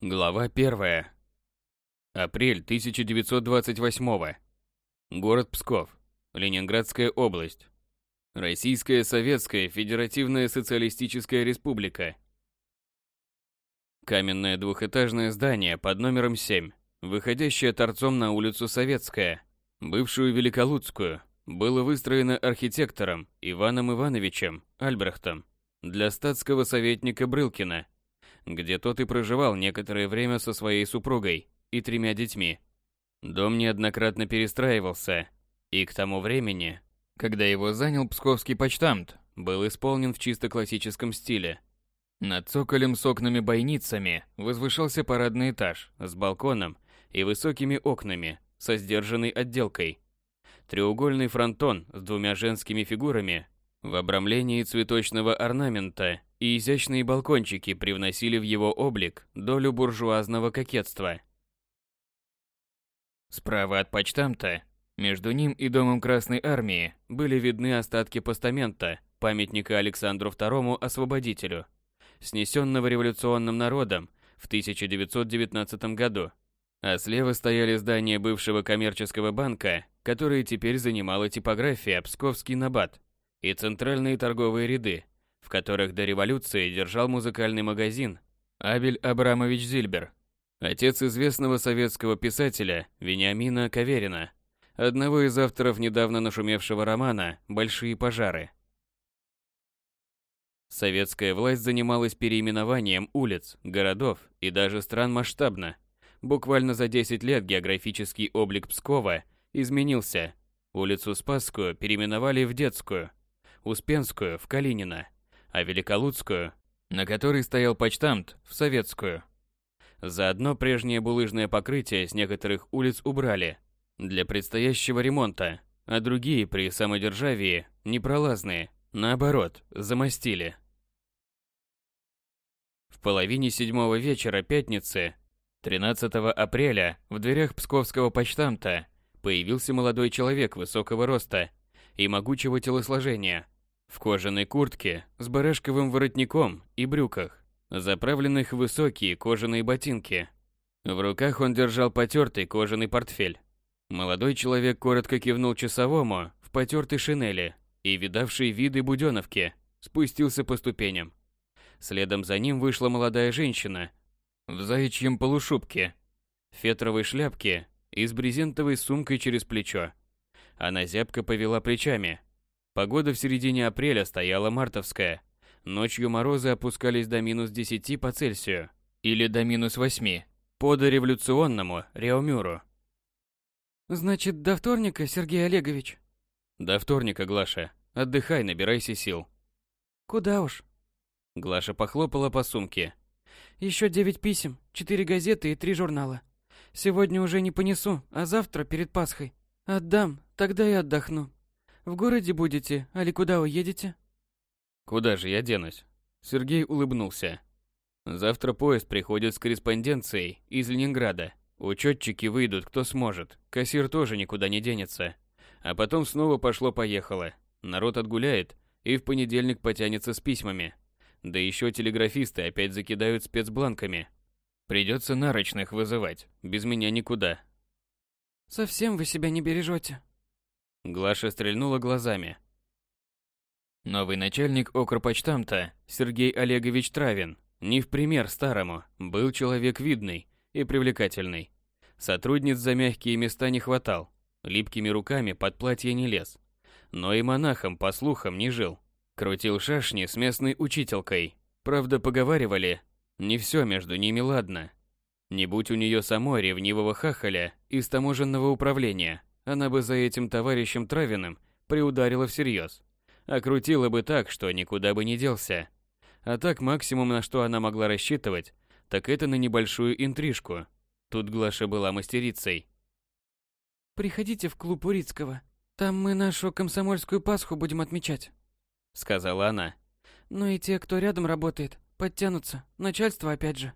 Глава 1. Апрель 1928. Город Псков. Ленинградская область. Российская Советская Федеративная Социалистическая Республика. Каменное двухэтажное здание под номером 7, выходящее торцом на улицу Советская, бывшую Великолудскую, было выстроено архитектором Иваном Ивановичем Альбрехтом для статского советника Брылкина, где тот и проживал некоторое время со своей супругой и тремя детьми. Дом неоднократно перестраивался, и к тому времени, когда его занял псковский почтамт, был исполнен в чисто классическом стиле. Над цоколем с окнами-бойницами возвышался парадный этаж с балконом и высокими окнами со сдержанной отделкой – треугольный фронтон с двумя женскими фигурами в обрамлении цветочного орнамента и изящные балкончики привносили в его облик долю буржуазного кокетства. Справа от почтамта, между ним и домом Красной Армии, были видны остатки постамента памятника Александру II Освободителю, снесенного революционным народом в 1919 году. А слева стояли здания бывшего коммерческого банка которое теперь занимала типография Псковский Набат, и центральные торговые ряды, в которых до революции держал музыкальный магазин Абель Абрамович Зильбер, отец известного советского писателя Вениамина Каверина, одного из авторов недавно нашумевшего романа «Большие пожары». Советская власть занималась переименованием улиц, городов и даже стран масштабно. Буквально за 10 лет географический облик Пскова – изменился. Улицу Спасскую переименовали в Детскую, Успенскую – в Калинина, а Великолудскую, на которой стоял почтамт, в Советскую. Заодно прежнее булыжное покрытие с некоторых улиц убрали для предстоящего ремонта, а другие при самодержавии, непролазные, наоборот, замостили. В половине седьмого вечера пятницы, 13 апреля, в дверях Псковского почтамта появился молодой человек высокого роста и могучего телосложения, в кожаной куртке с барашковым воротником и брюках, заправленных в высокие кожаные ботинки. В руках он держал потертый кожаный портфель. Молодой человек коротко кивнул часовому в потертой шинели и, видавший виды буденовки, спустился по ступеням. Следом за ним вышла молодая женщина в заячьем полушубке, фетровой шляпке и с брезентовой сумкой через плечо. Она зябко повела плечами. Погода в середине апреля стояла мартовская. Ночью морозы опускались до минус 10 по Цельсию или до минус 8 по дореволюционному Реомюру. «Значит, до вторника, Сергей Олегович?» «До вторника, Глаша. Отдыхай, набирайся сил». «Куда уж?» Глаша похлопала по сумке. «Еще девять писем, четыре газеты и три журнала. Сегодня уже не понесу, а завтра перед Пасхой. Отдам, тогда и отдохну. В городе будете, али куда уедете? Куда же я денусь? Сергей улыбнулся. Завтра поезд приходит с корреспонденцией из Ленинграда. Учетчики выйдут, кто сможет. Кассир тоже никуда не денется. А потом снова пошло-поехало. Народ отгуляет и в понедельник потянется с письмами. Да еще телеграфисты опять закидают спецбланками. Придется нарочных вызывать. Без меня никуда. Совсем вы себя не бережете. Глаша стрельнула глазами. Новый начальник окрпочтамта, Сергей Олегович Травин, не в пример старому, был человек видный и привлекательный. Сотрудниц за мягкие места не хватал, липкими руками под платье не лез. Но и монахом, по слухам, не жил. Крутил шашни с местной учителькой. Правда, поговаривали, не все между ними ладно. Не будь у нее самой ревнивого хахаля из таможенного управления, она бы за этим товарищем Травиным приударила всерьез. Окрутила бы так, что никуда бы не делся. А так максимум, на что она могла рассчитывать, так это на небольшую интрижку. Тут Глаша была мастерицей. «Приходите в клуб Урицкого. Там мы нашу комсомольскую Пасху будем отмечать», — сказала она. «Ну и те, кто рядом работает, Подтянутся. Начальство опять же.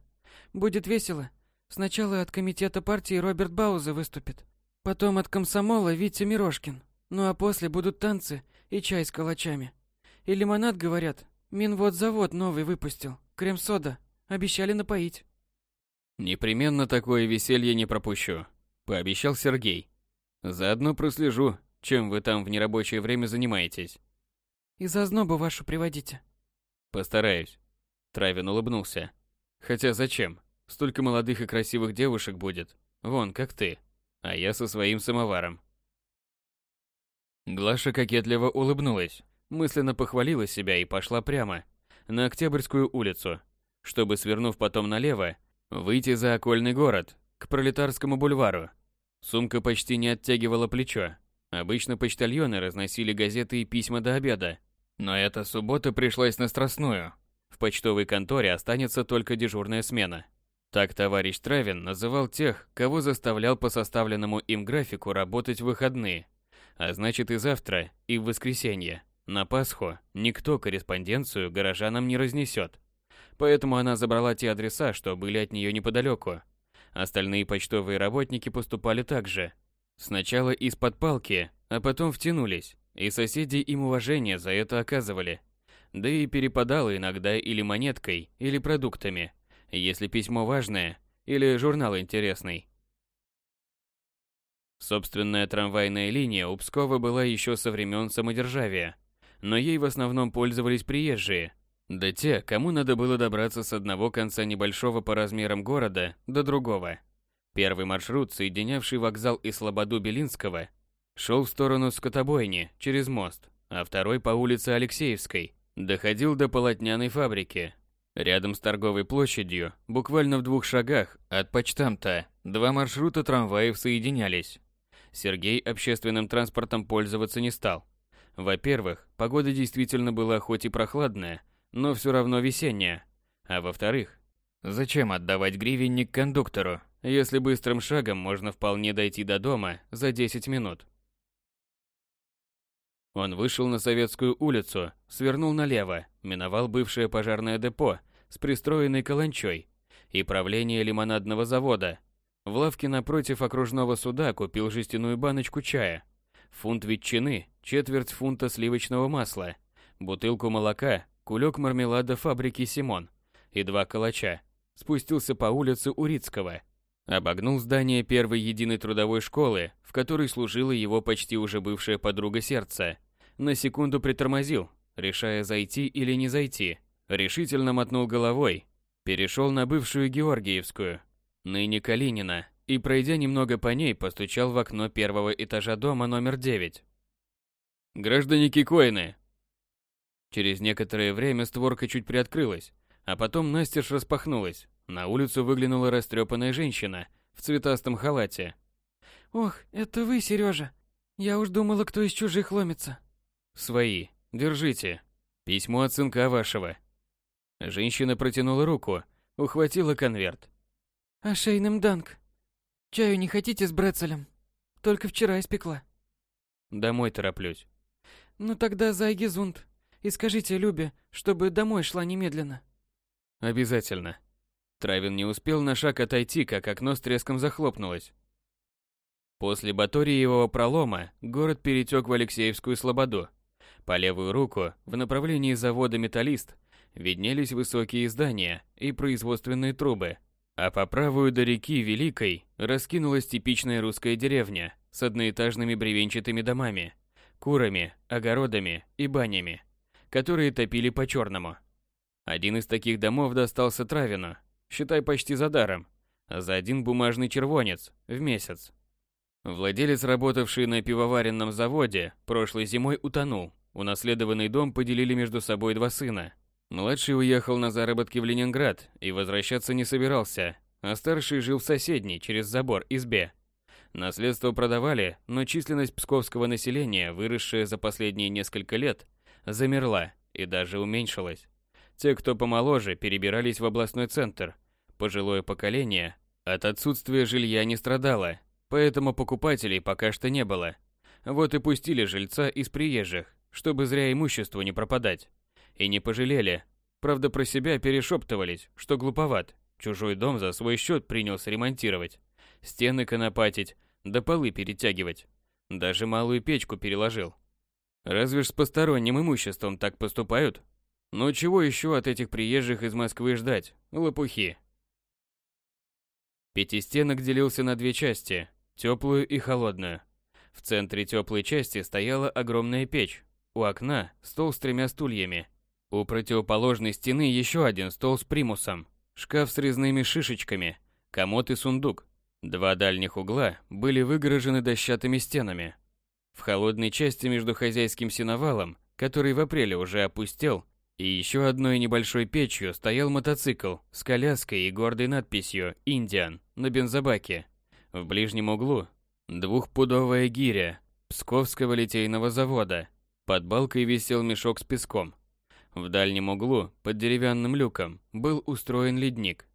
Будет весело. Сначала от комитета партии Роберт Бауза выступит. Потом от комсомола Витя Мирошкин. Ну а после будут танцы и чай с калачами. И лимонад, говорят, Минводзавод новый выпустил. Крем-сода. Обещали напоить. Непременно такое веселье не пропущу, пообещал Сергей. Заодно прослежу, чем вы там в нерабочее время занимаетесь. И за знобу вашу приводите. Постараюсь. Травин улыбнулся. Хотя зачем? Столько молодых и красивых девушек будет. Вон, как ты. А я со своим самоваром. Глаша кокетливо улыбнулась, мысленно похвалила себя и пошла прямо, на Октябрьскую улицу, чтобы, свернув потом налево, выйти за окольный город, к Пролетарскому бульвару. Сумка почти не оттягивала плечо. Обычно почтальоны разносили газеты и письма до обеда. Но эта суббота пришлась на Страстную. В почтовой конторе останется только дежурная смена. Так товарищ Травин называл тех, кого заставлял по составленному им графику работать в выходные. А значит и завтра, и в воскресенье. На Пасху никто корреспонденцию горожанам не разнесет. Поэтому она забрала те адреса, что были от нее неподалеку. Остальные почтовые работники поступали так же. Сначала из-под палки, а потом втянулись, и соседи им уважение за это оказывали. Да и перепадало иногда или монеткой, или продуктами, если письмо важное, или журнал интересный. Собственная трамвайная линия у Пскова была еще со времен самодержавия, но ей в основном пользовались приезжие, да те, кому надо было добраться с одного конца небольшого по размерам города до другого. Первый маршрут, соединявший вокзал и Слободу Белинского, шел в сторону Скотобойни через мост, а второй по улице Алексеевской доходил до полотняной фабрики. Рядом с торговой площадью, буквально в двух шагах от почтамта, два маршрута трамваев соединялись. Сергей общественным транспортом пользоваться не стал. Во-первых, погода действительно была хоть и прохладная, но все равно весенняя. А во-вторых, зачем отдавать гривенник кондуктору, если быстрым шагом можно вполне дойти до дома за 10 минут? Он вышел на Советскую улицу, свернул налево, миновал бывшее пожарное депо с пристроенной каланчой и правление лимонадного завода. В лавке напротив окружного суда купил жестяную баночку чая, фунт ветчины, четверть фунта сливочного масла, бутылку молока кулек мармелада фабрики «Симон» и два калача, спустился по улице Урицкого, обогнул здание первой единой трудовой школы, в которой служила его почти уже бывшая подруга сердца, на секунду притормозил, решая зайти или не зайти, решительно мотнул головой, перешел на бывшую Георгиевскую, ныне Калинина, и, пройдя немного по ней, постучал в окно первого этажа дома номер 9. «Граждане Кикоины, Через некоторое время створка чуть приоткрылась, а потом настежь распахнулась. На улицу выглянула растрепанная женщина в цветастом халате. «Ох, это вы, Сережа. Я уж думала, кто из чужих ломится». «Свои. Держите. Письмо от сынка вашего». Женщина протянула руку, ухватила конверт. «Ошейным данг. Чаю не хотите с брецелем? Только вчера испекла». «Домой тороплюсь». «Ну тогда за Айгизунд. И скажите Любе, чтобы домой шла немедленно. Обязательно. Травин не успел на шаг отойти, как окно с треском захлопнулось. После Баториевого пролома город перетек в Алексеевскую слободу. По левую руку, в направлении завода «Металлист», виднелись высокие здания и производственные трубы, а по правую до реки Великой раскинулась типичная русская деревня с одноэтажными бревенчатыми домами, курами, огородами и банями которые топили по-черному. Один из таких домов достался Травину, считай почти за даром, за один бумажный червонец в месяц. Владелец, работавший на пивоваренном заводе, прошлой зимой утонул. Унаследованный дом поделили между собой два сына. Младший уехал на заработки в Ленинград и возвращаться не собирался, а старший жил в соседней, через забор, избе. Наследство продавали, но численность псковского населения, выросшая за последние несколько лет, замерла и даже уменьшилась. Те, кто помоложе, перебирались в областной центр. Пожилое поколение от отсутствия жилья не страдало, поэтому покупателей пока что не было. Вот и пустили жильца из приезжих, чтобы зря имуществу не пропадать. И не пожалели. Правда, про себя перешептывались, что глуповат. Чужой дом за свой счет принялся ремонтировать. Стены конопатить, да полы перетягивать. Даже малую печку переложил. Разве ж с посторонним имуществом так поступают? Но чего еще от этих приезжих из Москвы ждать? Лопухи. Пятистенок делился на две части – теплую и холодную. В центре теплой части стояла огромная печь, у окна – стол с тремя стульями. У противоположной стены еще один стол с примусом, шкаф с резными шишечками, комод и сундук. Два дальних угла были выгорожены дощатыми стенами. В холодной части между хозяйским сеновалом, который в апреле уже опустел, и еще одной небольшой печью стоял мотоцикл с коляской и гордой надписью «Индиан» на бензобаке. В ближнем углу двухпудовая гиря Псковского литейного завода. Под балкой висел мешок с песком. В дальнем углу, под деревянным люком, был устроен ледник.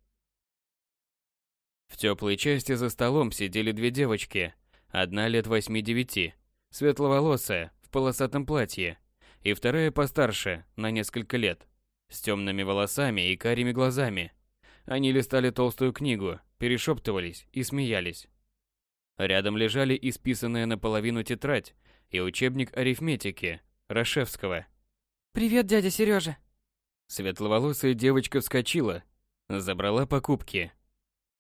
В теплой части за столом сидели две девочки, одна лет восьми-девяти, светловолосая, в полосатом платье, и вторая постарше, на несколько лет, с темными волосами и карими глазами. Они листали толстую книгу, перешептывались и смеялись. Рядом лежали исписанная наполовину тетрадь и учебник арифметики Рашевского. «Привет, дядя Сережа!» Светловолосая девочка вскочила, забрала покупки.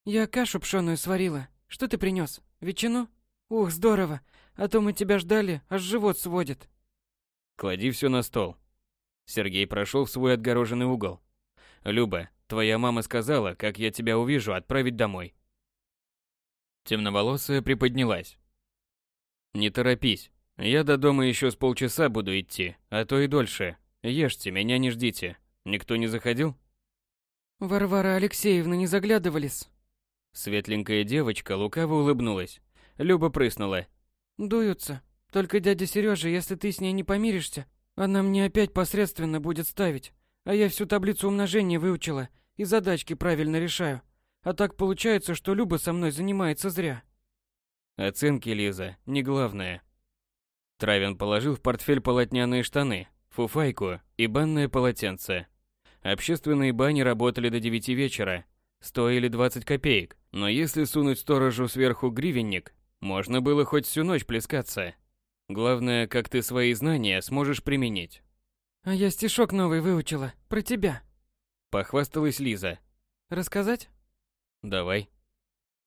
«Я кашу пшеную сварила. Что ты принес? Ветчину? Ух, здорово! А то мы тебя ждали, аж живот сводит!» Клади все на стол. Сергей прошел в свой отгороженный угол. Люба, твоя мама сказала, как я тебя увижу, отправить домой. Темноволосая приподнялась. Не торопись. Я до дома еще с полчаса буду идти, а то и дольше. Ешьте, меня не ждите. Никто не заходил? Варвара Алексеевна не заглядывались. Светленькая девочка лукаво улыбнулась. Люба прыснула. Дуются. Только дядя Сережа, если ты с ней не помиришься, она мне опять посредственно будет ставить. А я всю таблицу умножения выучила и задачки правильно решаю. А так получается, что Люба со мной занимается зря. Оценки, Лиза, не главное. Травин положил в портфель полотняные штаны, фуфайку и банное полотенце. Общественные бани работали до 9 вечера, стоили 20 копеек, но если сунуть сторожу сверху гривенник, можно было хоть всю ночь плескаться. Главное, как ты свои знания сможешь применить. А я стишок новый выучила, про тебя. Похвасталась Лиза. Рассказать? Давай.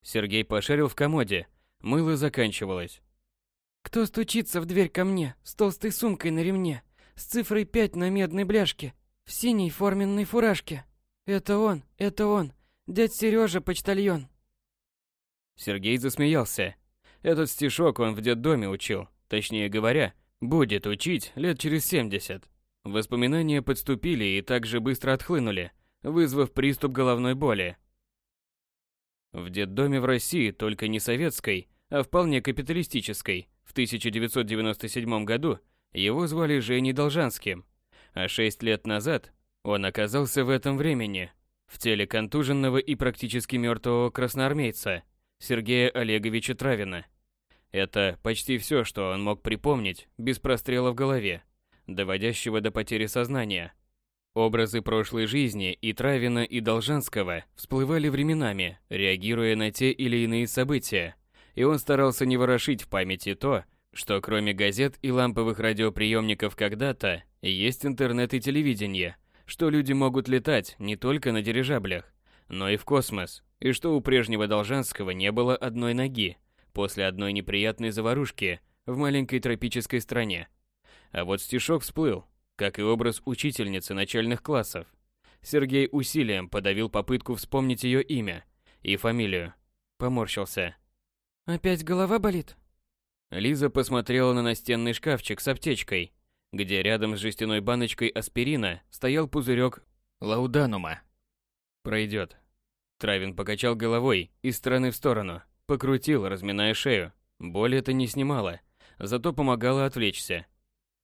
Сергей пошарил в комоде. Мыло заканчивалось. Кто стучится в дверь ко мне с толстой сумкой на ремне, с цифрой 5 на медной бляшке, в синей форменной фуражке? Это он, это он, дядь Сережа почтальон. Сергей засмеялся. Этот стишок он в детдоме учил. Точнее говоря, будет учить лет через 70. Воспоминания подступили и также быстро отхлынули, вызвав приступ головной боли. В детдоме в России, только не советской, а вполне капиталистической, в 1997 году его звали Женей Должанским, а шесть лет назад он оказался в этом времени, в теле контуженного и практически мертвого красноармейца Сергея Олеговича Травина. Это почти все, что он мог припомнить, без прострела в голове, доводящего до потери сознания. Образы прошлой жизни и Травина, и Должанского всплывали временами, реагируя на те или иные события, и он старался не ворошить в памяти то, что кроме газет и ламповых радиоприемников когда-то есть интернет и телевидение, что люди могут летать не только на дирижаблях, но и в космос, и что у прежнего Должанского не было одной ноги, после одной неприятной заварушки в маленькой тропической стране. А вот стишок всплыл, как и образ учительницы начальных классов. Сергей усилием подавил попытку вспомнить ее имя и фамилию. Поморщился. «Опять голова болит?» Лиза посмотрела на настенный шкафчик с аптечкой, где рядом с жестяной баночкой аспирина стоял пузырек лауданума. «Пройдет». Травин покачал головой из стороны в сторону. Покрутил, разминая шею. Боль это не снимала, зато помогала отвлечься.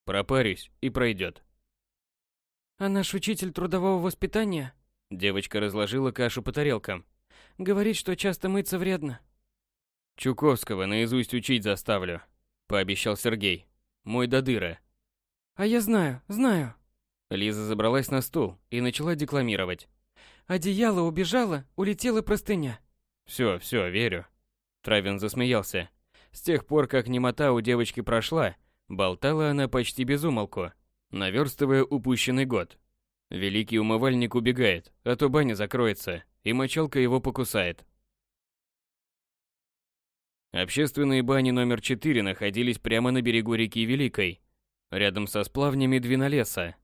Пропарюсь и пройдет. А наш учитель трудового воспитания? Девочка разложила кашу по тарелкам. Говорит, что часто мыться вредно. Чуковского наизусть учить заставлю, пообещал Сергей. Мой додыра. А я знаю, знаю. Лиза забралась на стул и начала декламировать. Одеяло убежало, улетела простыня. Все, все, верю. Травин засмеялся. С тех пор, как немота у девочки прошла, болтала она почти без умолку, наверстывая упущенный год. Великий умывальник убегает, а то баня закроется, и мочалка его покусает. Общественные бани номер 4 находились прямо на берегу реки Великой, рядом со сплавнями Двинолеса.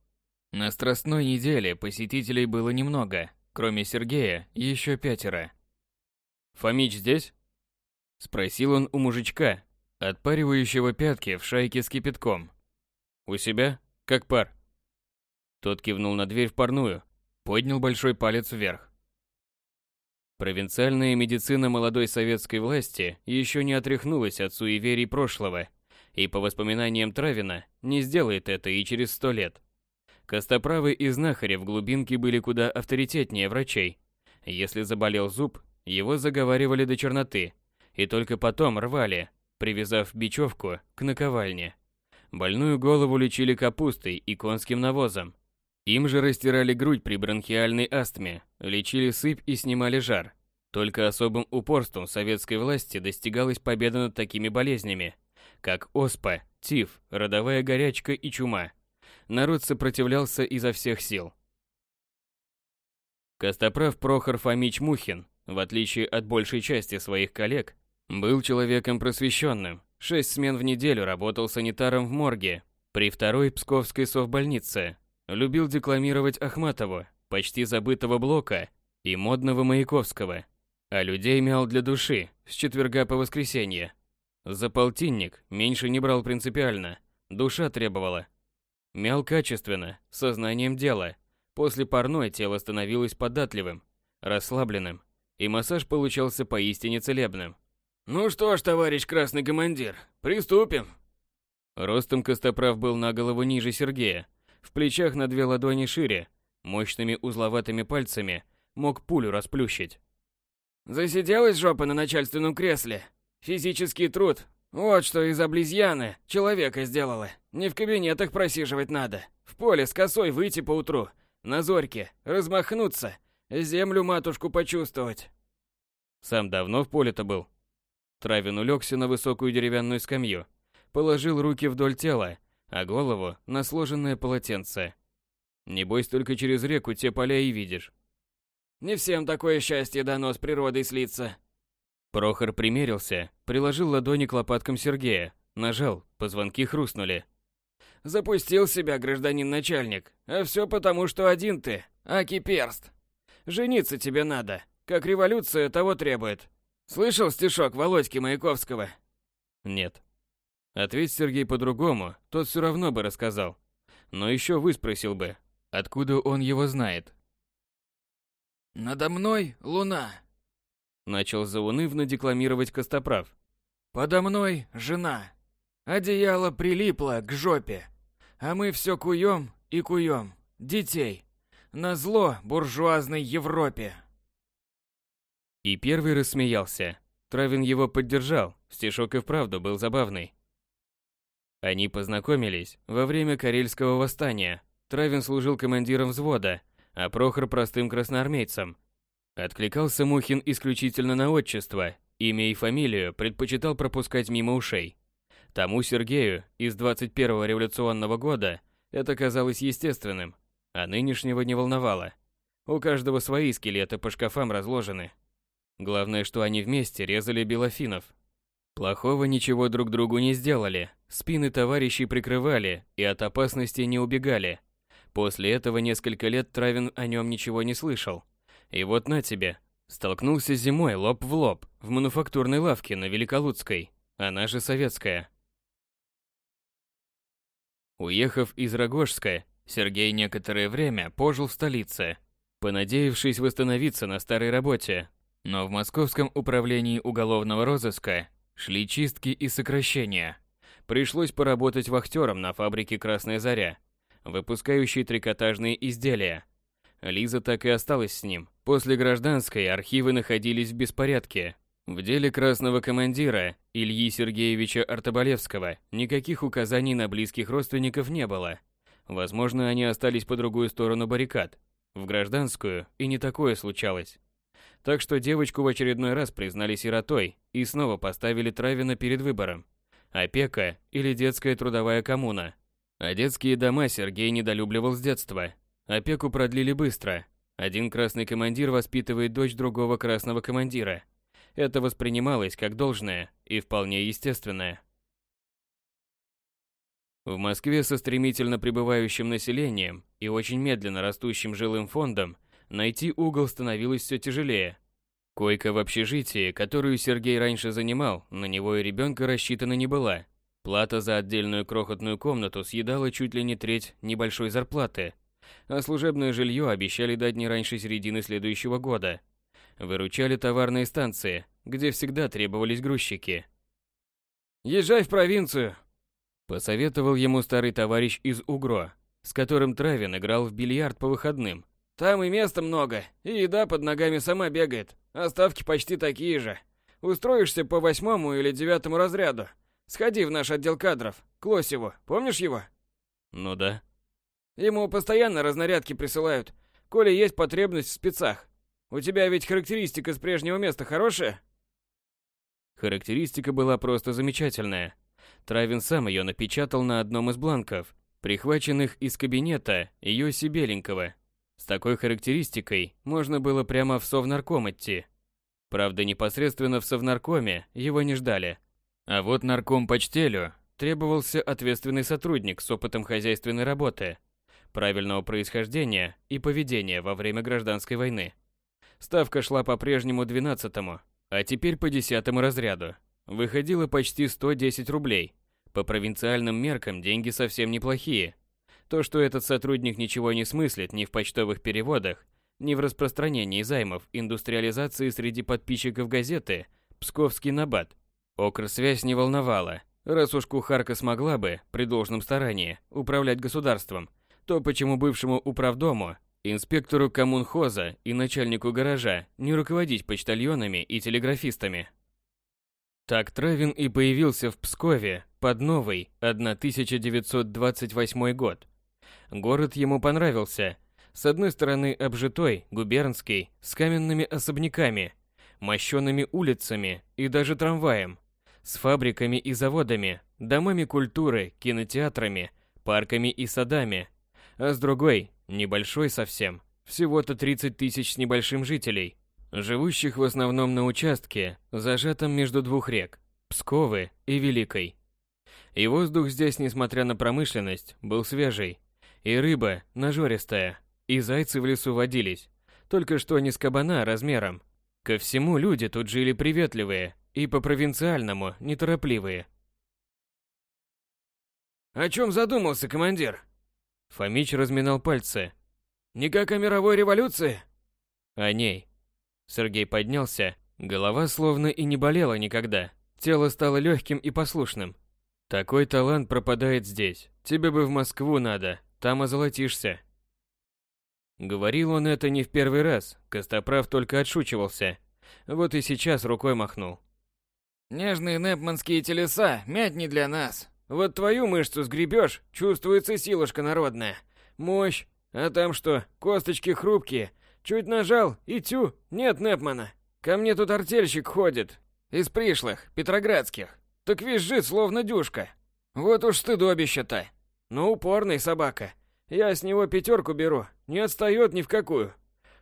На Страстной неделе посетителей было немного, кроме Сергея, еще пятеро. «Фомич здесь?» Спросил он у мужичка, отпаривающего пятки в шайке с кипятком. «У себя? Как пар?» Тот кивнул на дверь в парную, поднял большой палец вверх. Провинциальная медицина молодой советской власти еще не отряхнулась от суеверий прошлого, и по воспоминаниям Травина не сделает это и через сто лет. Костоправы и знахари в глубинке были куда авторитетнее врачей. Если заболел зуб, его заговаривали до черноты, и только потом рвали, привязав бечевку к наковальне. Больную голову лечили капустой и конским навозом. Им же растирали грудь при бронхиальной астме, лечили сыпь и снимали жар. Только особым упорством советской власти достигалась победа над такими болезнями, как оспа, тиф, родовая горячка и чума. Народ сопротивлялся изо всех сил. Костоправ Прохор Фомич Мухин, в отличие от большей части своих коллег, был человеком просвещенным. Шесть смен в неделю работал санитаром в морге при второй Псковской совбольнице. Любил декламировать Ахматову, почти забытого Блока и модного Маяковского. А людей мял для души с четверга по воскресенье. За полтинник меньше не брал принципиально, душа требовала. Мял качественно, сознанием дела. После парной тело становилось податливым, расслабленным, и массаж получался поистине целебным. «Ну что ж, товарищ красный командир, приступим!» Ростом Костоправ был на голову ниже Сергея, в плечах на две ладони шире, мощными узловатыми пальцами мог пулю расплющить. «Засиделась жопа на начальственном кресле? Физический труд. Вот что из облизьяны человека сделала. Не в кабинетах просиживать надо. В поле с косой выйти по утру, на зорьке, размахнуться, землю матушку почувствовать». Сам давно в поле-то был. Травин улегся на высокую деревянную скамью, положил руки вдоль тела, а голову на сложенное полотенце. Небось, только через реку те поля и видишь. Не всем такое счастье дано с природой слиться. Прохор примерился, приложил ладони к лопаткам Сергея, нажал, позвонки хрустнули. Запустил себя, гражданин начальник, а все потому, что один ты, аки перст. Жениться тебе надо, как революция того требует. Слышал стишок Володьки Маяковского? Нет. Ответь Сергей по-другому, тот все равно бы рассказал. Но еще выспросил бы, откуда он его знает. «Надо мной луна», — начал заунывно декламировать Костоправ. «Подо мной жена. Одеяло прилипло к жопе, а мы все куем и куем. Детей. На зло буржуазной Европе». И первый рассмеялся. Травин его поддержал, стишок и вправду был забавный. Они познакомились во время Карельского восстания. Травин служил командиром взвода, а Прохор простым красноармейцем. Откликался Мухин исключительно на отчество, имя и фамилию предпочитал пропускать мимо ушей. Тому Сергею из 21-го революционного года это казалось естественным, а нынешнего не волновало. У каждого свои скелеты по шкафам разложены. Главное, что они вместе резали белофинов. Плохого ничего друг другу не сделали, спины товарищей прикрывали и от опасности не убегали. После этого несколько лет Травин о нем ничего не слышал. И вот на тебе, столкнулся зимой лоб в лоб в мануфактурной лавке на Великолудской, она же советская. Уехав из Рогожска, Сергей некоторое время пожил в столице, понадеявшись восстановиться на старой работе, но в Московском управлении уголовного розыска шли чистки и сокращения. Пришлось поработать вахтером на фабрике «Красная заря», выпускающей трикотажные изделия. Лиза так и осталась с ним. После гражданской архивы находились в беспорядке. В деле красного командира Ильи Сергеевича Артобалевского никаких указаний на близких родственников не было. Возможно, они остались по другую сторону баррикад. В гражданскую и не такое случалось. Так что девочку в очередной раз признали сиротой и снова поставили Травина перед выбором. Опека или детская трудовая коммуна. А детские дома Сергей недолюбливал с детства. Опеку продлили быстро. Один красный командир воспитывает дочь другого красного командира. Это воспринималось как должное и вполне естественное. В Москве со стремительно прибывающим населением и очень медленно растущим жилым фондом найти угол становилось все тяжелее. Койка в общежитии, которую Сергей раньше занимал, на него и ребенка рассчитана не была. Плата за отдельную крохотную комнату съедала чуть ли не треть небольшой зарплаты, а служебное жилье обещали дать не раньше середины следующего года. Выручали товарные станции, где всегда требовались грузчики. «Езжай в провинцию», Посоветовал ему старый товарищ из УГРО, с которым Травин играл в бильярд по выходным. «Там и места много, и еда под ногами сама бегает, а ставки почти такие же. Устроишься по восьмому или девятому разряду. Сходи в наш отдел кадров, к Лосеву, помнишь его?» «Ну да». «Ему постоянно разнарядки присылают, коли есть потребность в спецах. У тебя ведь характеристика с прежнего места хорошая?» Характеристика была просто замечательная. Травин сам ее напечатал на одном из бланков, прихваченных из кабинета Йоси Беленького. С такой характеристикой можно было прямо в Совнарком идти. Правда, непосредственно в Совнаркоме его не ждали. А вот нарком почтелю требовался ответственный сотрудник с опытом хозяйственной работы, правильного происхождения и поведения во время гражданской войны. Ставка шла по-прежнему 12-му, а теперь по 10 разряду. Выходило почти 110 рублей. По провинциальным меркам деньги совсем неплохие. То, что этот сотрудник ничего не смыслит ни в почтовых переводах, ни в распространении займов индустриализации среди подписчиков газеты «Псковский набат», Окрсвязь не волновала. Раз уж кухарка смогла бы, при должном старании, управлять государством, то почему бывшему управдому, инспектору коммунхоза и начальнику гаража не руководить почтальонами и телеграфистами? Так Травин и появился в Пскове под новый 1928 год. Город ему понравился. С одной стороны обжитой, губернский, с каменными особняками, мощенными улицами и даже трамваем, с фабриками и заводами, домами культуры, кинотеатрами, парками и садами. А с другой, небольшой совсем, всего-то 30 тысяч с небольшим жителей – живущих в основном на участке, зажатом между двух рек – Псковы и Великой. И воздух здесь, несмотря на промышленность, был свежий, и рыба нажористая, и зайцы в лесу водились, только что не с кабана размером. Ко всему люди тут жили приветливые и по-провинциальному неторопливые. «О чем задумался, командир?» Фомич разминал пальцы. «Никак о мировой революции?» «О ней», Сергей поднялся, голова словно и не болела никогда. Тело стало легким и послушным. Такой талант пропадает здесь. Тебе бы в Москву надо, там озолотишься. Говорил он это не в первый раз, Костоправ только отшучивался. Вот и сейчас рукой махнул. Нежные непманские телеса, мять не для нас. Вот твою мышцу сгребешь, чувствуется силушка народная. Мощь. А там что, косточки хрупкие, Чуть нажал, и тю, нет Непмана. Ко мне тут артельщик ходит. Из пришлых, петроградских. Так визжит, словно дюшка. Вот уж стыдобище-то. Ну, упорный собака. Я с него пятерку беру, не отстает ни в какую.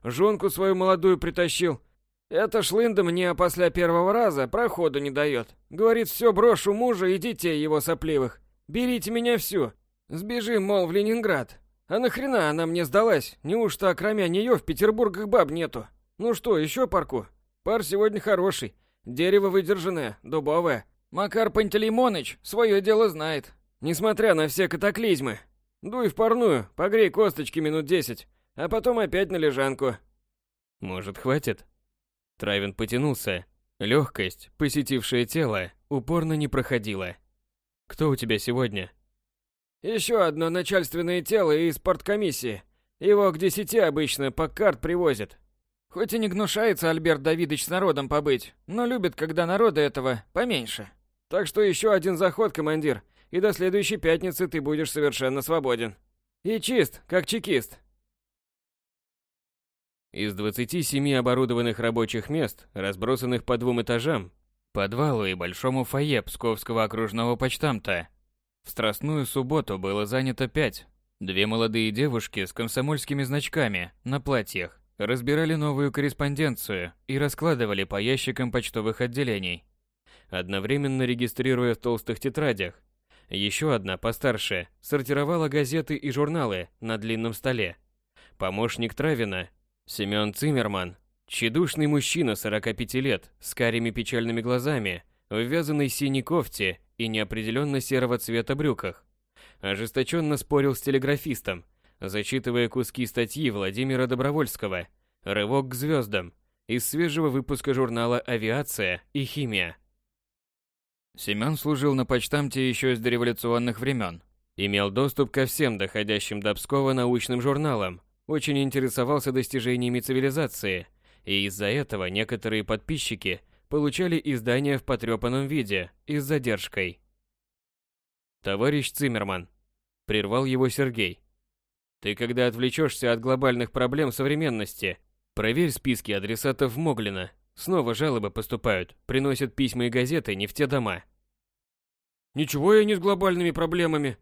Жонку свою молодую притащил. Это шлында мне после первого раза проходу не дает. Говорит, все брошу мужа и детей его сопливых. Берите меня всю. Сбежим, мол, в Ленинград. А нахрена она мне сдалась? Неужто окромя нее в Петербургах баб нету? Ну что, еще парку? Пар сегодня хороший. Дерево выдержанное, дубовое. Макар Пантелеймоныч свое дело знает. Несмотря на все катаклизмы. Дуй в парную, погрей косточки минут десять, а потом опять на лежанку. Может, хватит? Травин потянулся. Легкость, посетившая тело, упорно не проходила. Кто у тебя сегодня? Еще одно начальственное тело из порткомиссии. Его к десяти обычно по карт привозят. Хоть и не гнушается Альберт Давидович с народом побыть, но любит, когда народа этого поменьше. Так что еще один заход, командир, и до следующей пятницы ты будешь совершенно свободен. И чист, как чекист. Из 27 оборудованных рабочих мест, разбросанных по двум этажам, подвалу и большому фойе Псковского окружного почтамта, в Страстную субботу было занято пять. Две молодые девушки с комсомольскими значками на платьях разбирали новую корреспонденцию и раскладывали по ящикам почтовых отделений, одновременно регистрируя в толстых тетрадях. Еще одна, постарше, сортировала газеты и журналы на длинном столе. Помощник Травина, Семен Циммерман, тщедушный мужчина 45 лет, с карими печальными глазами, в вязаной синей кофте и неопределенно серого цвета брюках, ожесточенно спорил с телеграфистом, зачитывая куски статьи Владимира Добровольского «Рывок к звездам» из свежего выпуска журнала «Авиация и химия». Семен служил на почтамте еще с дореволюционных времен. Имел доступ ко всем доходящим до Пскова научным журналам, очень интересовался достижениями цивилизации, и из-за этого некоторые подписчики получали издания в потрепанном виде и с задержкой. «Товарищ Циммерман», – прервал его Сергей, ты когда отвлечешься от глобальных проблем современности, проверь списки адресатов Моглина. Снова жалобы поступают, приносят письма и газеты не в те дома. Ничего я не с глобальными проблемами.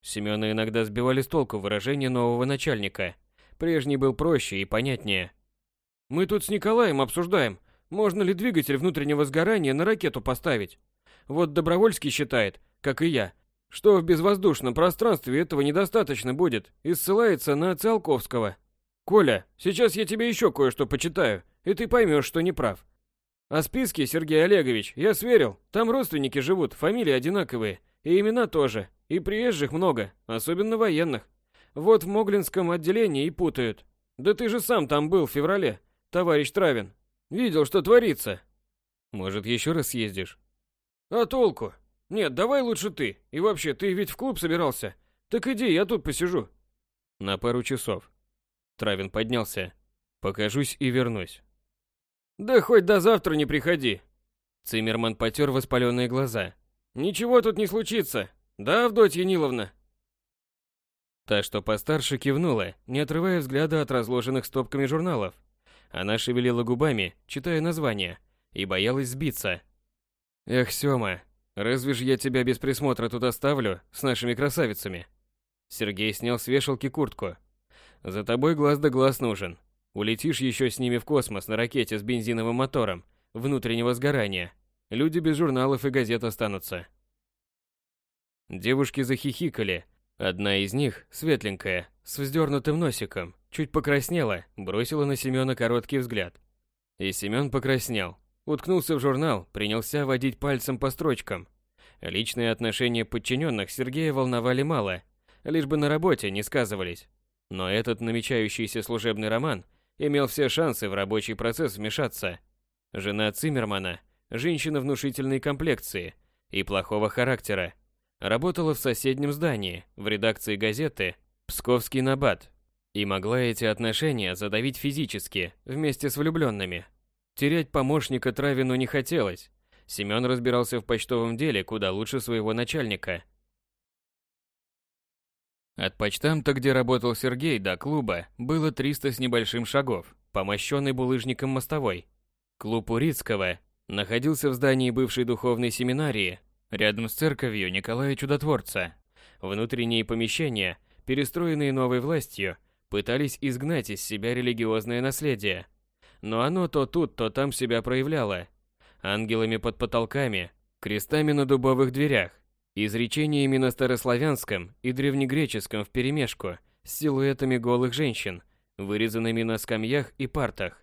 Семёна иногда сбивали с толку выражения нового начальника. Прежний был проще и понятнее. Мы тут с Николаем обсуждаем, можно ли двигатель внутреннего сгорания на ракету поставить. Вот Добровольский считает, как и я, что в безвоздушном пространстве этого недостаточно будет, и ссылается на Циолковского. Коля, сейчас я тебе еще кое-что почитаю, и ты поймешь, что не прав. О списке, Сергей Олегович, я сверил, там родственники живут, фамилии одинаковые, и имена тоже, и приезжих много, особенно военных. Вот в Моглинском отделении и путают. Да ты же сам там был в феврале, товарищ Травин. Видел, что творится. Может, еще раз съездишь? А толку? Нет, давай лучше ты. И вообще, ты ведь в клуб собирался. Так иди, я тут посижу. На пару часов. Травин поднялся. Покажусь и вернусь. Да хоть до завтра не приходи. Циммерман потер воспаленные глаза. Ничего тут не случится. Да, Авдотья Ниловна? Та, что постарше, кивнула, не отрывая взгляда от разложенных стопками журналов. Она шевелила губами, читая названия, и боялась сбиться. «Эх, Сёма, Разве ж я тебя без присмотра тут оставлю с нашими красавицами? Сергей снял с вешалки куртку. За тобой глаз да глаз нужен. Улетишь еще с ними в космос на ракете с бензиновым мотором внутреннего сгорания. Люди без журналов и газет останутся. Девушки захихикали. Одна из них, светленькая, с вздернутым носиком, чуть покраснела, бросила на Семёна короткий взгляд. И Семён покраснел. Уткнулся в журнал, принялся водить пальцем по строчкам. Личные отношения подчиненных Сергея волновали мало, лишь бы на работе не сказывались. Но этот намечающийся служебный роман имел все шансы в рабочий процесс вмешаться. Жена Циммермана, женщина внушительной комплекции и плохого характера, работала в соседнем здании, в редакции газеты «Псковский набат» и могла эти отношения задавить физически, вместе с влюбленными. Терять помощника Травину не хотелось. Семён разбирался в почтовом деле куда лучше своего начальника. От почтамта, где работал Сергей, до клуба было 300 с небольшим шагов, помощенный булыжником мостовой. Клуб Урицкого находился в здании бывшей духовной семинарии, рядом с церковью Николая Чудотворца. Внутренние помещения, перестроенные новой властью, пытались изгнать из себя религиозное наследие – но оно то тут, то там себя проявляло. Ангелами под потолками, крестами на дубовых дверях, изречениями на старославянском и древнегреческом вперемешку с силуэтами голых женщин, вырезанными на скамьях и партах.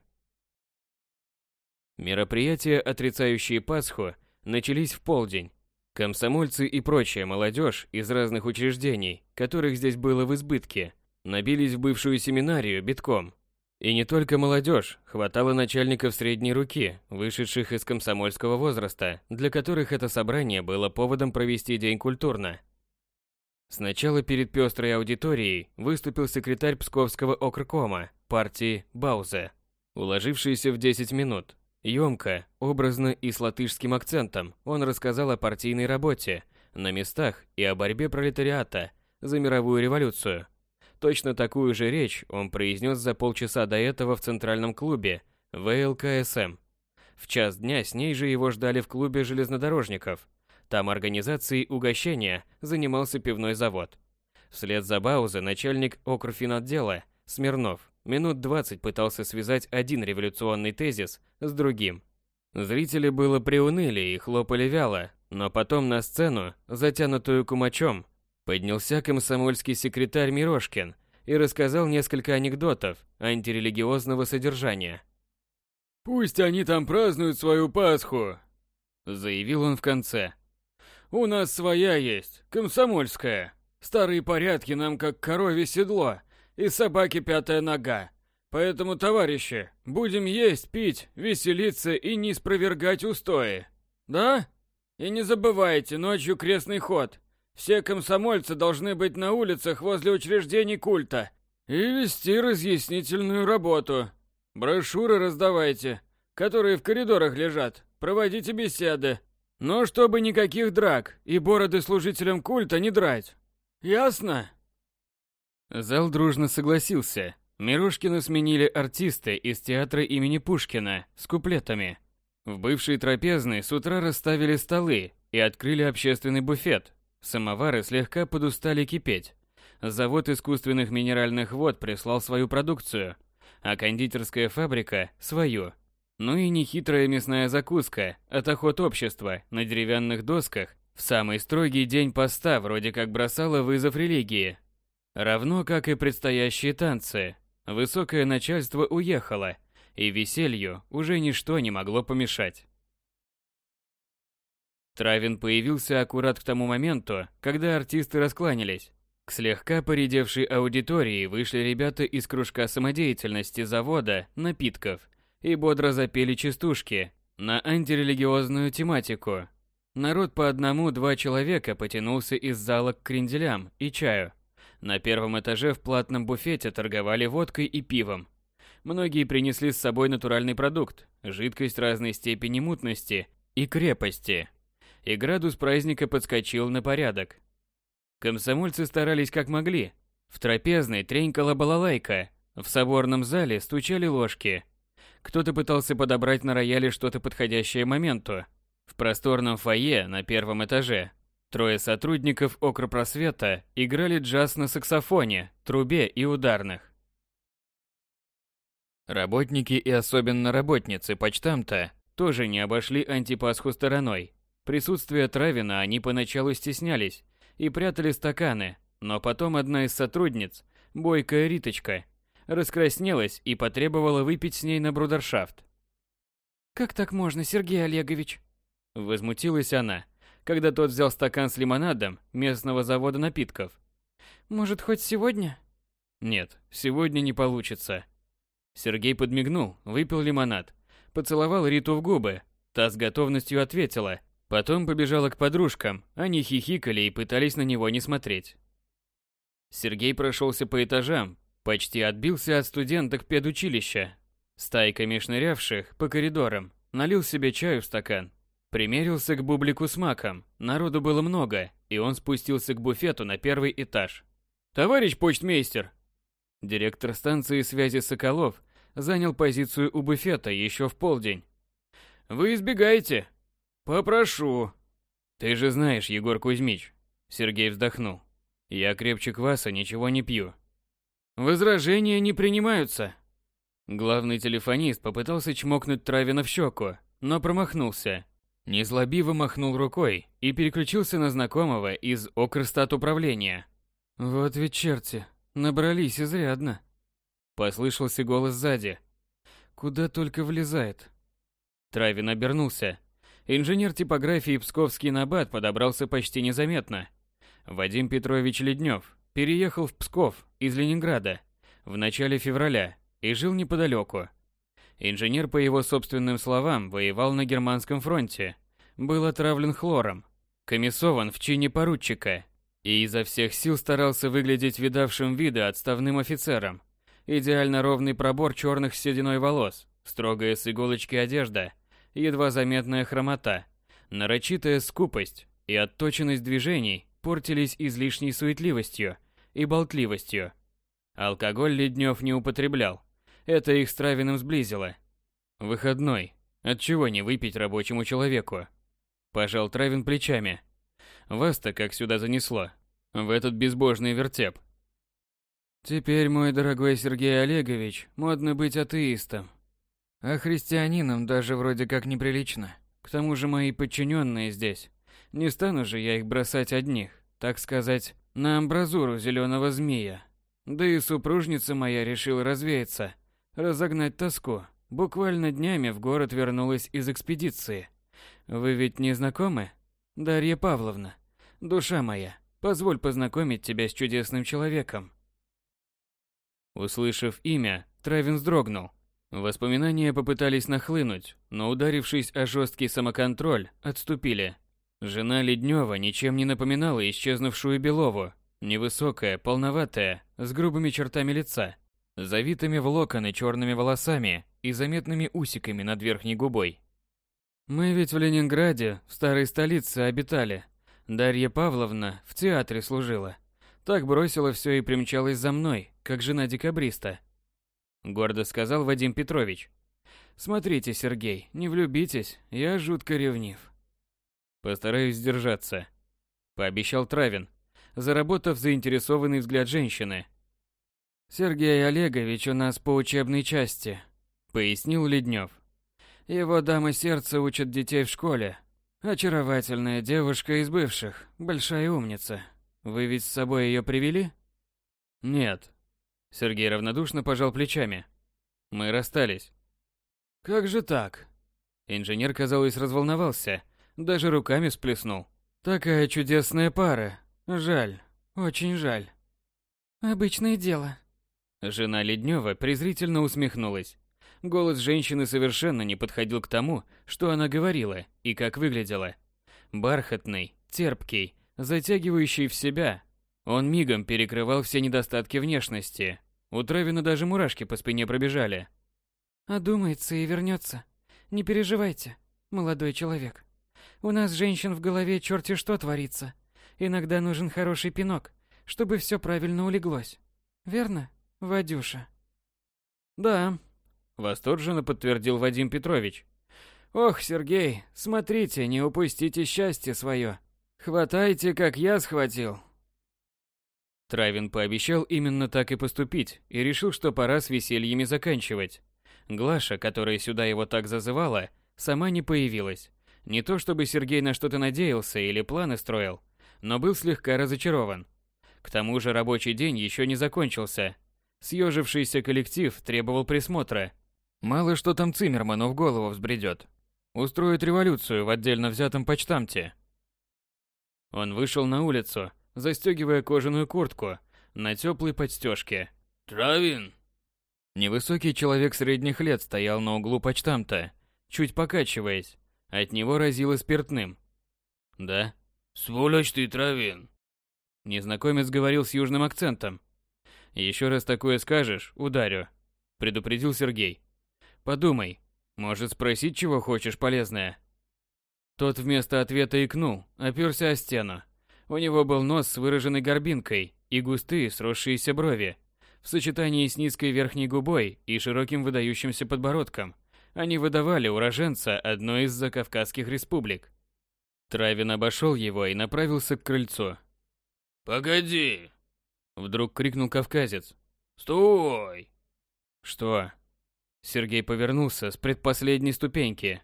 Мероприятия, отрицающие Пасху, начались в полдень. Комсомольцы и прочая молодежь из разных учреждений, которых здесь было в избытке, набились в бывшую семинарию битком. И не только молодежь, хватало начальников средней руки, вышедших из комсомольского возраста, для которых это собрание было поводом провести день культурно. Сначала перед пестрой аудиторией выступил секретарь Псковского окркома партии Баузе, уложившийся в 10 минут. Емко, образно и с латышским акцентом он рассказал о партийной работе на местах и о борьбе пролетариата за мировую революцию – Точно такую же речь он произнес за полчаса до этого в центральном клубе ВЛКСМ. В час дня с ней же его ждали в клубе железнодорожников. Там организацией угощения занимался пивной завод. Вслед за Бауза начальник окрфинотдела Смирнов минут 20 пытался связать один революционный тезис с другим. Зрители было приуныли и хлопали вяло, но потом на сцену, затянутую кумачом, поднялся комсомольский секретарь Мирошкин и рассказал несколько анекдотов антирелигиозного содержания. «Пусть они там празднуют свою Пасху», — заявил он в конце. «У нас своя есть, комсомольская. Старые порядки нам как коровье седло и собаке пятая нога. Поэтому, товарищи, будем есть, пить, веселиться и не спровергать устои. Да? И не забывайте, ночью крестный ход. Все комсомольцы должны быть на улицах возле учреждений культа и вести разъяснительную работу. Брошюры раздавайте, которые в коридорах лежат. Проводите беседы. Но чтобы никаких драк и бороды служителям культа не драть. Ясно? Зал дружно согласился. Мирошкина сменили артисты из театра имени Пушкина с куплетами. В бывшей трапезной с утра расставили столы и открыли общественный буфет. Самовары слегка подустали кипеть. Завод искусственных минеральных вод прислал свою продукцию, а кондитерская фабрика – свою. Ну и нехитрая мясная закуска от охот общества на деревянных досках в самый строгий день поста вроде как бросала вызов религии. Равно как и предстоящие танцы, Высокое начальство уехало, и веселью уже ничто не могло помешать. Травин появился аккурат к тому моменту, когда артисты раскланялись. К слегка поредевшей аудитории вышли ребята из кружка самодеятельности завода напитков и бодро запели частушки на антирелигиозную тематику. Народ по одному-два человека потянулся из зала к кренделям и чаю. На первом этаже в платном буфете торговали водкой и пивом. Многие принесли с собой натуральный продукт, жидкость разной степени мутности и крепости. И градус праздника подскочил на порядок. Комсомольцы старались как могли. В трапезной тренькала балалайка, в соборном зале стучали ложки. Кто-то пытался подобрать на рояле что-то подходящее моменту. В просторном фойе на первом этаже Трое сотрудников Окропросвета играли джаз на саксофоне, трубе и ударных. Работники и особенно работницы почтамта тоже не обошли антипасху стороной. Присутствие Травина они поначалу стеснялись и прятали стаканы, но потом одна из сотрудниц, бойкая Риточка, раскраснелась и потребовала выпить с ней на брудершафт. «Как так можно, Сергей Олегович?» Возмутилась она когда тот взял стакан с лимонадом местного завода напитков. «Может, хоть сегодня?» «Нет, сегодня не получится». Сергей подмигнул, выпил лимонад, поцеловал Риту в губы. Та с готовностью ответила. Потом побежала к подружкам, они хихикали и пытались на него не смотреть. Сергей прошелся по этажам, почти отбился от студенток педучилища. Стайками шнырявших по коридорам, налил себе чаю в стакан, Примерился к бублику с маком. Народу было много, и он спустился к буфету на первый этаж. «Товарищ почтмейстер!» Директор станции связи Соколов занял позицию у буфета еще в полдень. «Вы избегаете?» «Попрошу». «Ты же знаешь, Егор Кузьмич». Сергей вздохнул. «Я крепче кваса ничего не пью». «Возражения не принимаются». Главный телефонист попытался чмокнуть Травина в щеку, но промахнулся Незлобиво махнул рукой и переключился на знакомого из Окрстат управления. «Вот ведь черти, набрались изрядно», — послышался голос сзади. «Куда только влезает». Травин обернулся. Инженер типографии Псковский Набат подобрался почти незаметно. Вадим Петрович Леднев переехал в Псков из Ленинграда в начале февраля и жил неподалеку. Инженер, по его собственным словам, воевал на германском фронте, был отравлен хлором, комиссован в чине поручика и изо всех сил старался выглядеть видавшим виды отставным офицером. Идеально ровный пробор черных сединой волос, строгая с иголочки одежда, едва заметная хромота, нарочитая скупость и отточенность движений портились излишней суетливостью и болтливостью. Алкоголь Леднев не употреблял, это их с Травиным сблизило. Выходной. Отчего не выпить рабочему человеку? Пожал Травин плечами. Вас-то как сюда занесло? В этот безбожный вертеп. Теперь, мой дорогой Сергей Олегович, модно быть атеистом. А христианином даже вроде как неприлично. К тому же мои подчиненные здесь. Не стану же я их бросать одних, так сказать, на амбразуру зеленого змея. Да и супружница моя решила развеяться, разогнать тоску. Буквально днями в город вернулась из экспедиции. Вы ведь не знакомы? Дарья Павловна, душа моя, позволь познакомить тебя с чудесным человеком. Услышав имя, Травин вздрогнул. Воспоминания попытались нахлынуть, но ударившись о жесткий самоконтроль, отступили. Жена Леднева ничем не напоминала исчезнувшую Белову. Невысокая, полноватая, с грубыми чертами лица, завитыми в локоны черными волосами и заметными усиками над верхней губой. Мы ведь в Ленинграде, в старой столице, обитали. Дарья Павловна в театре служила. Так бросила все и примчалась за мной, как жена декабриста. Гордо сказал Вадим Петрович. Смотрите, Сергей, не влюбитесь, я жутко ревнив. Постараюсь сдержаться. Пообещал Травин, заработав заинтересованный взгляд женщины. Сергей Олегович у нас по учебной части, пояснил Леднев. Его дамы сердца учат детей в школе. Очаровательная девушка из бывших, большая умница. Вы ведь с собой ее привели? Нет. Сергей равнодушно пожал плечами. Мы расстались. Как же так? Инженер, казалось, разволновался, даже руками сплеснул. Такая чудесная пара. Жаль, очень жаль. Обычное дело. Жена Леднева презрительно усмехнулась. Голос женщины совершенно не подходил к тому, что она говорила и как выглядела. Бархатный, терпкий, затягивающий в себя. Он мигом перекрывал все недостатки внешности. У Травина даже мурашки по спине пробежали. «Одумается и вернется. Не переживайте, молодой человек. У нас женщин в голове черти что творится. Иногда нужен хороший пинок, чтобы все правильно улеглось. Верно, Вадюша?» «Да», Восторженно подтвердил Вадим Петрович. Ох, Сергей, смотрите, не упустите счастье свое. Хватайте, как я схватил. Травин пообещал именно так и поступить и решил, что пора с весельями заканчивать. Глаша, которая сюда его так зазывала, сама не появилась. Не то чтобы Сергей на что-то надеялся или планы строил, но был слегка разочарован. К тому же рабочий день еще не закончился. Съежившийся коллектив требовал присмотра, Мало что там Циммерману в голову взбредет. Устроит революцию в отдельно взятом почтамте. Он вышел на улицу, застегивая кожаную куртку на теплой подстежке. «Травин!» Невысокий человек средних лет стоял на углу почтамта, чуть покачиваясь. От него разило спиртным. «Да?» «Сволочь ты, Травин!» Незнакомец говорил с южным акцентом. «Еще раз такое скажешь, ударю», — предупредил Сергей. Подумай, может спросить, чего хочешь полезное. Тот вместо ответа икнул, оперся о стену. У него был нос с выраженной горбинкой и густые сросшиеся брови. В сочетании с низкой верхней губой и широким выдающимся подбородком они выдавали уроженца одной из закавказских республик. Травин обошел его и направился к крыльцу. «Погоди!» Вдруг крикнул кавказец. «Стой!» «Что?» Сергей повернулся с предпоследней ступеньки.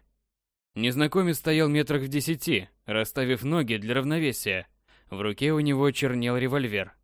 Незнакомец стоял метрах в десяти, расставив ноги для равновесия. В руке у него чернел револьвер.